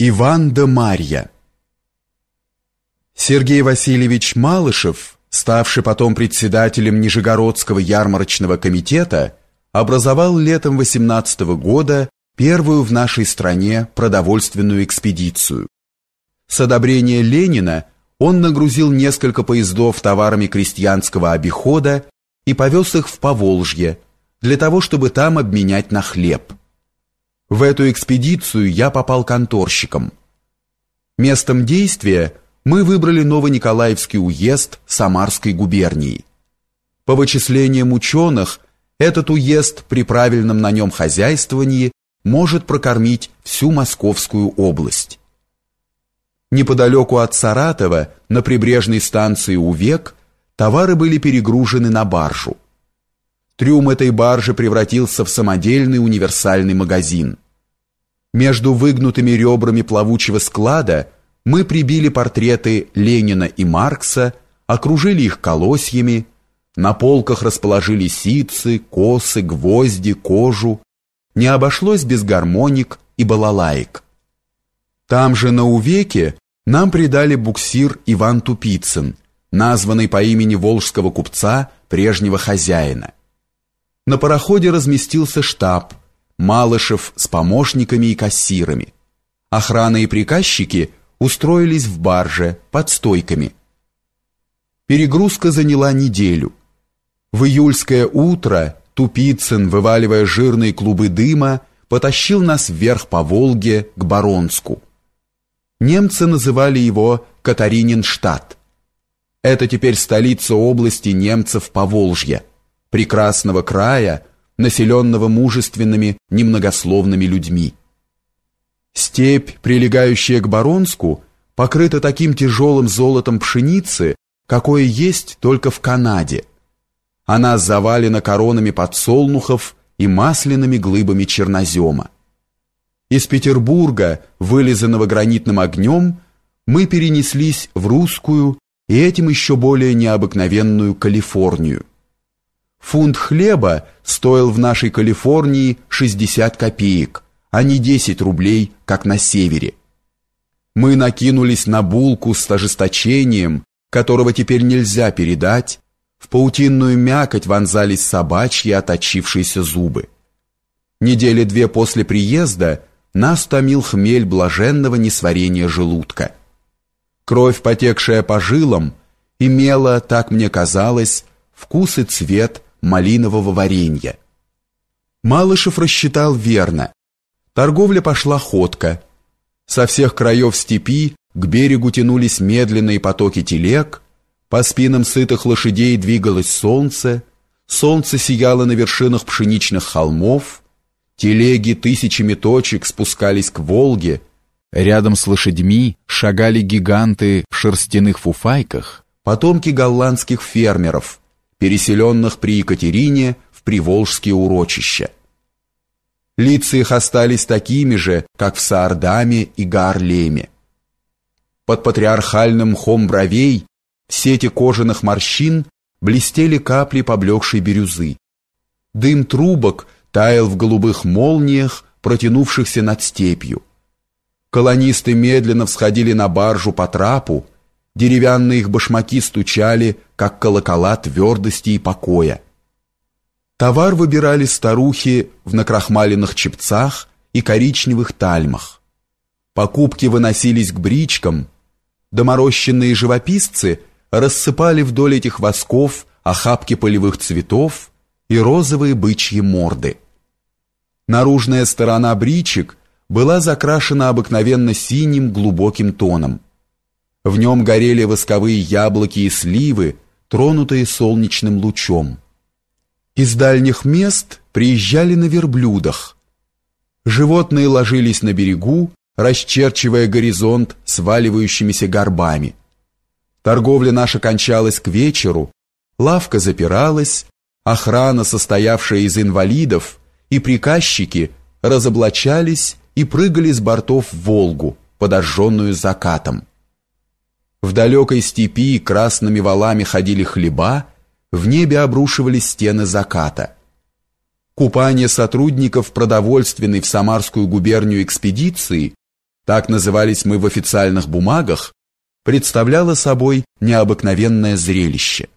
Иван да Марья Сергей Васильевич Малышев, ставший потом председателем Нижегородского ярмарочного комитета, образовал летом 18 года первую в нашей стране продовольственную экспедицию. С одобрения Ленина он нагрузил несколько поездов товарами крестьянского обихода и повез их в Поволжье, для того, чтобы там обменять на хлеб. В эту экспедицию я попал конторщиком. Местом действия мы выбрали Новониколаевский уезд Самарской губернии. По вычислениям ученых, этот уезд при правильном на нем хозяйствовании может прокормить всю Московскую область. Неподалеку от Саратова, на прибрежной станции Увек, товары были перегружены на баржу. Трюм этой баржи превратился в самодельный универсальный магазин. Между выгнутыми ребрами плавучего склада мы прибили портреты Ленина и Маркса, окружили их колосьями, на полках расположили ситцы, косы, гвозди, кожу. Не обошлось без гармоник и балалаек. Там же на Увеке нам придали буксир Иван Тупицын, названный по имени волжского купца, прежнего хозяина. На пароходе разместился штаб, Малышев с помощниками и кассирами. Охрана и приказчики устроились в барже под стойками. Перегрузка заняла неделю. В июльское утро Тупицын, вываливая жирные клубы дыма, потащил нас вверх по Волге к Баронску. Немцы называли его Катарининштадт. Это теперь столица области немцев Поволжья прекрасного края, населенного мужественными, немногословными людьми. Степь, прилегающая к Баронску, покрыта таким тяжелым золотом пшеницы, какое есть только в Канаде. Она завалена коронами подсолнухов и масляными глыбами чернозема. Из Петербурга, вылизанного гранитным огнем, мы перенеслись в русскую и этим еще более необыкновенную Калифорнию. Фунт хлеба стоил в нашей Калифорнии 60 копеек, а не 10 рублей, как на севере. Мы накинулись на булку с ожесточением, которого теперь нельзя передать, в паутинную мякоть вонзались собачьи оточившиеся зубы. Недели две после приезда нас томил хмель блаженного несварения желудка. Кровь, потекшая по жилам, имела, так мне казалось, вкус и цвет малинового варенья. Малышев рассчитал верно. Торговля пошла ходко. Со всех краев степи к берегу тянулись медленные потоки телег, по спинам сытых лошадей двигалось солнце, солнце сияло на вершинах пшеничных холмов, телеги тысячами точек спускались к Волге, рядом с лошадьми шагали гиганты в шерстяных фуфайках, потомки голландских фермеров – переселенных при Екатерине в приволжские урочища. Лица их остались такими же, как в Саардаме и Гарлеме. Под патриархальным мхом бровей сети кожаных морщин блестели капли поблекшей бирюзы. Дым трубок таял в голубых молниях, протянувшихся над степью. Колонисты медленно всходили на баржу по трапу, Деревянные их башмаки стучали, как колокола твердости и покоя. Товар выбирали старухи в накрахмаленных чепцах и коричневых тальмах. Покупки выносились к бричкам. Доморощенные живописцы рассыпали вдоль этих восков охапки полевых цветов и розовые бычьи морды. Наружная сторона бричек была закрашена обыкновенно синим глубоким тоном. В нем горели восковые яблоки и сливы, тронутые солнечным лучом. Из дальних мест приезжали на верблюдах. Животные ложились на берегу, расчерчивая горизонт сваливающимися горбами. Торговля наша кончалась к вечеру, лавка запиралась, охрана, состоявшая из инвалидов, и приказчики разоблачались и прыгали с бортов в Волгу, подожженную закатом. В далекой степи красными валами ходили хлеба, в небе обрушивались стены заката. Купание сотрудников продовольственной в Самарскую губернию экспедиции так назывались мы в официальных бумагах, представляло собой необыкновенное зрелище.